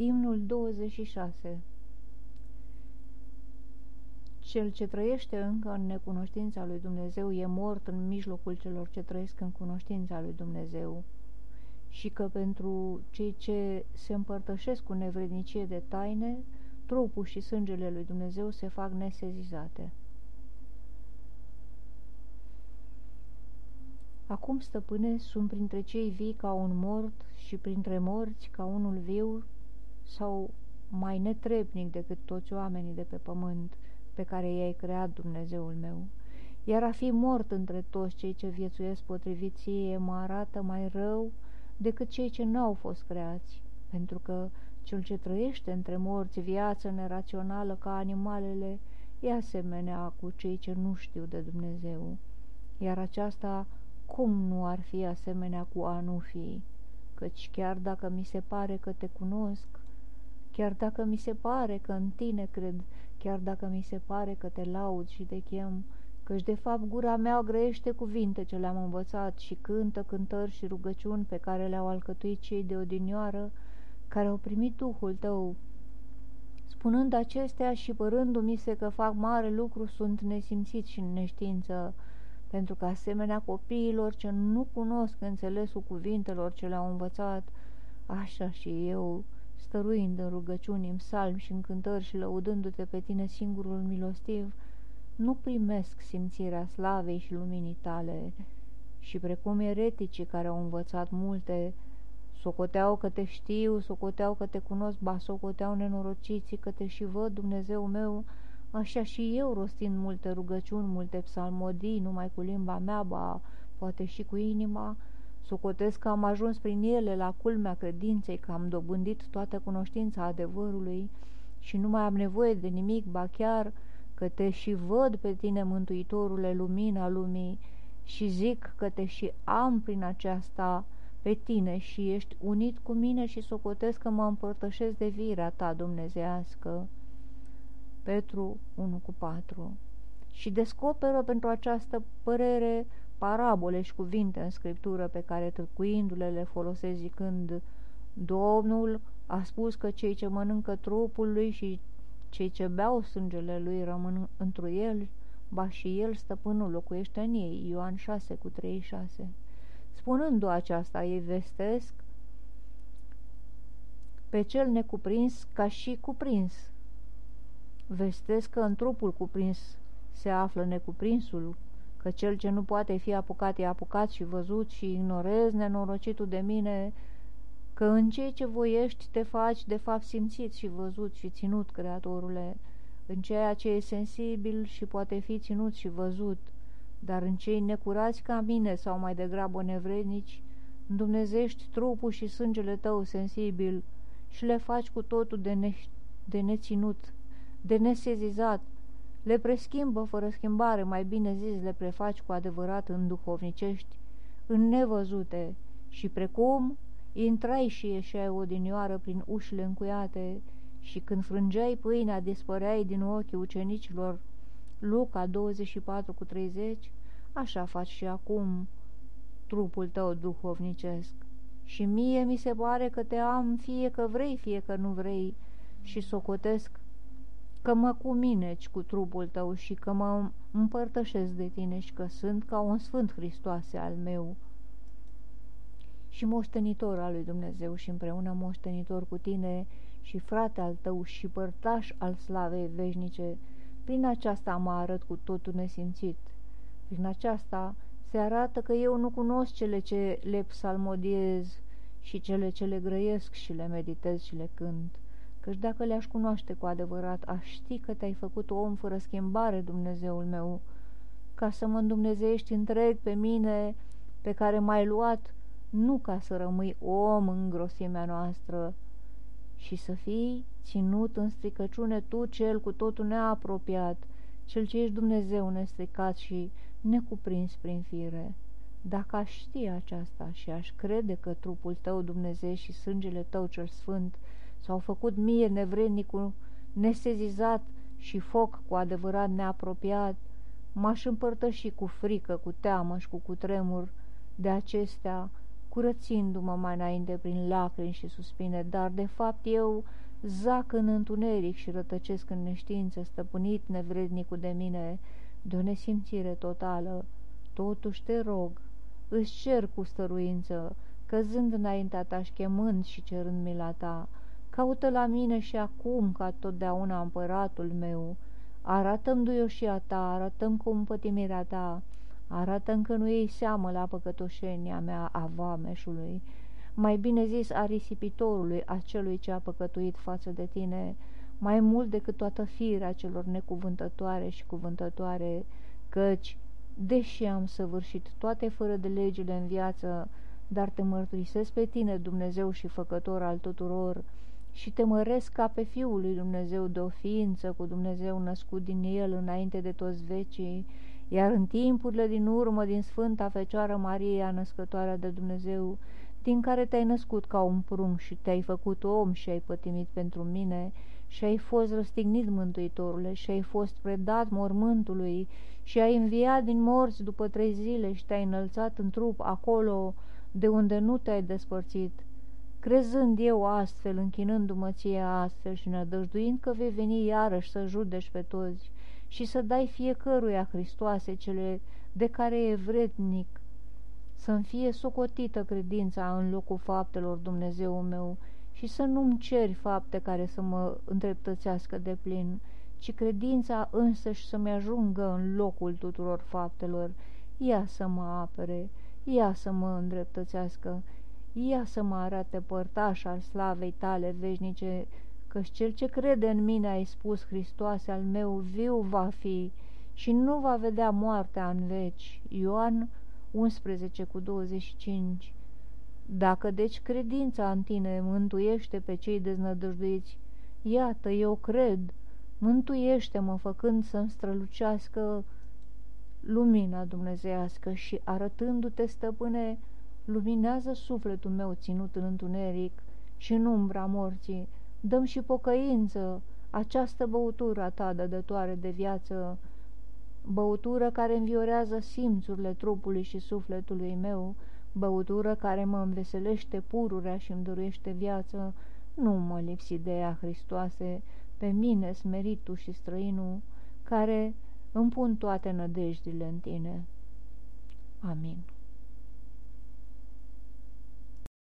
Imnul 26 Cel ce trăiește încă în necunoștința lui Dumnezeu e mort în mijlocul celor ce trăiesc în cunoștința lui Dumnezeu și că pentru cei ce se împărtășesc cu nevrednicie de taine, trupul și sângele lui Dumnezeu se fac nesezizate. Acum, stăpâne, sunt printre cei vii ca un mort și printre morți ca unul viu sau mai netrebnic decât toți oamenii de pe pământ pe care i-ai creat Dumnezeul meu. Iar a fi mort între toți cei ce viețuiesc potrivit ție mă arată mai rău decât cei ce n-au fost creați, pentru că cel ce trăiește între morți viață nerațională ca animalele e asemenea cu cei ce nu știu de Dumnezeu, iar aceasta cum nu ar fi asemenea cu a nu fi? Căci chiar dacă mi se pare că te cunosc, chiar dacă mi se pare că în tine cred, chiar dacă mi se pare că te laud și te chem, căci de fapt gura mea grăiește cuvinte ce le-am învățat și cântă cântări și rugăciuni pe care le-au alcătuit cei de odinioară, care au primit Duhul tău. Spunând acestea și părându-mi se că fac mare lucru, sunt nesimțit și în neștiință, pentru că asemenea copiilor ce nu cunosc înțelesul cuvintelor ce le-au învățat, așa și eu, stăruind în rugăciuni, în psalmi și în cântări și lăudându-te pe tine singurul milostiv, nu primesc simțirea slavei și luminii tale, și precum ereticii care au învățat multe, socoteau că te știu, socoteau că te cunosc, ba socoteau nenorociții că te și văd, Dumnezeu meu, Așa și eu, rostind multe rugăciuni, multe psalmodii, numai cu limba mea, ba, poate și cu inima, socotesc că am ajuns prin ele la culmea credinței, că am dobândit toată cunoștința adevărului și nu mai am nevoie de nimic, ba chiar că te și văd pe tine, Mântuitorule, lumina lumii, și zic că te și am prin aceasta pe tine și ești unit cu mine și socotesc că mă împărtășesc de virea ta dumnezească. Petru 1 cu 4 și descoperă pentru această părere parabole și cuvinte în scriptură pe care târcuindu-le le folosesc zicând Domnul a spus că cei ce mănâncă trupul lui și cei ce beau sângele lui rămân întru el, ba și el, stăpânul, locuiește în ei. Ioan 6 cu 36 Spunându aceasta, ei vestesc pe cel necuprins ca și cuprins, vestesc că în trupul cuprins se află necuprinsul, că cel ce nu poate fi apucat e apucat și văzut și ignorez nenorocitul de mine, că în ceea ce voiești te faci de fapt simțit și văzut și ținut, Creatorule, în ceea ce e sensibil și poate fi ținut și văzut, dar în cei necurați ca mine sau mai degrabă nevrednici, îndumnezești trupul și sângele tău sensibil și le faci cu totul de, ne- de neținut, de nesezizat, le preschimbă fără schimbare, mai bine zis, le prefaci cu adevărat în duhovnicești, în nevăzute, și precum intrai și ieșeai odinioară prin ușile încuiate și când frângeai pâinea dispăreai din ochii ucenicilor, Luca 24 cu 30, așa faci și acum trupul tău duhovnicesc. Și mie mi se pare că te am fie că vrei, fie că nu vrei, și socotesc că mă cumineci cu trupul tău și că mă împărtășesc de tine și că sunt ca un sfânt Hristoase al meu și moștenitor al lui Dumnezeu și împreună moștenitor cu tine și frate al tău și părtaș al slavei veșnice, prin aceasta mă arăt cu totul nesimțit. Prin aceasta se arată că eu nu cunosc cele ce le psalmodiez și cele ce le grăiesc și le meditez și le cânt căci dacă le-aș cunoaște cu adevărat, aș ști că te-ai făcut om fără schimbare, Dumnezeul meu, ca să mă îndumnezeiești întreg pe mine, pe care m-ai luat, nu ca să rămâi om în grosimea noastră, și să fii ținut în stricăciune tu, cel cu totul neapropiat, cel ce ești Dumnezeu nestricat și necuprins prin fire. Dacă aș ști aceasta și aș crede că trupul tău, Dumnezeu, și sângele tău cel sfânt S-au făcut mie nevrednicul nesezizat și foc cu adevărat neapropiat, m-aș împărtăși cu frică, cu teamă și cu cutremur de acestea, curățindu-mă mai înainte prin lacrimi și suspine, dar de fapt eu zac în întuneric și rătăcesc în neștiință, stăpânit nevrednicul de mine, de o nesimțire totală. Totuși te rog, îți cer cu stăruință, căzând înaintea ta și șchemând și cerând mila ta, caută la mine și acum, ca totdeauna împăratul meu, arată-mi a ta, arată-mi cum pătimirea ta, arată-mi că nu iei seamă la păcătoșenia mea a vameșului, mai bine zis a risipitorului, acelui ce a păcătuit față de tine, mai mult decât toată firea celor necuvântătoare și cuvântătoare, căci, deși am săvârșit toate fără de legile în viață, dar te mărturisesc pe tine, Dumnezeu și Făcător al tuturor, și te măresc ca pe Fiul lui Dumnezeu de o ființă cu Dumnezeu născut din El înainte de toți vecii, iar în timpurile din urmă din Sfânta Fecioară Maria, născătoarea de Dumnezeu, din care te-ai născut ca un prunc și te-ai făcut om și ai pătimit pentru mine și ai fost răstignit, Mântuitorule, și ai fost predat mormântului și ai înviat din morți după trei zile și te-ai înălțat în trup acolo de unde nu te-ai despărțit. Crezând eu astfel, închinându-mă ție astfel și nădăjduind că vei veni iarăși să judești pe toți și să dai fiecăruia Hristoase cele de care e vrednic, să-mi fie socotită credința în locul faptelor Dumnezeu meu și să nu-mi ceri fapte care să mă îndreptățească de plin, ci credința însăși să-mi ajungă în locul tuturor faptelor, ea să mă apere, ea să mă îndreptățească, ea să mă arate părtaș al slavei tale veșnice, căci cel ce crede în mine, ai spus, Hristoase al meu, viu va fi și nu va vedea moartea în veci. Ioan 11 cu 25 Dacă deci credința în tine mântuiește pe cei deznădăjduiți, iată, eu cred, mântuiește-mă făcând să-mi strălucească lumina dumnezeiască și arătându-te, stăpâne, luminează sufletul meu ținut în întuneric și în umbra morții, dăm și pocăință, această băutură a ta dădătoare de viață, băutură care înviorează simțurile trupului și sufletului meu, băutură care mă înveselește pururea și îmi dorește viață, nu mă lipsi de ea, Hristoase, pe mine smeritul și străinul, care îmi pun toate nădejdile în tine. Amin.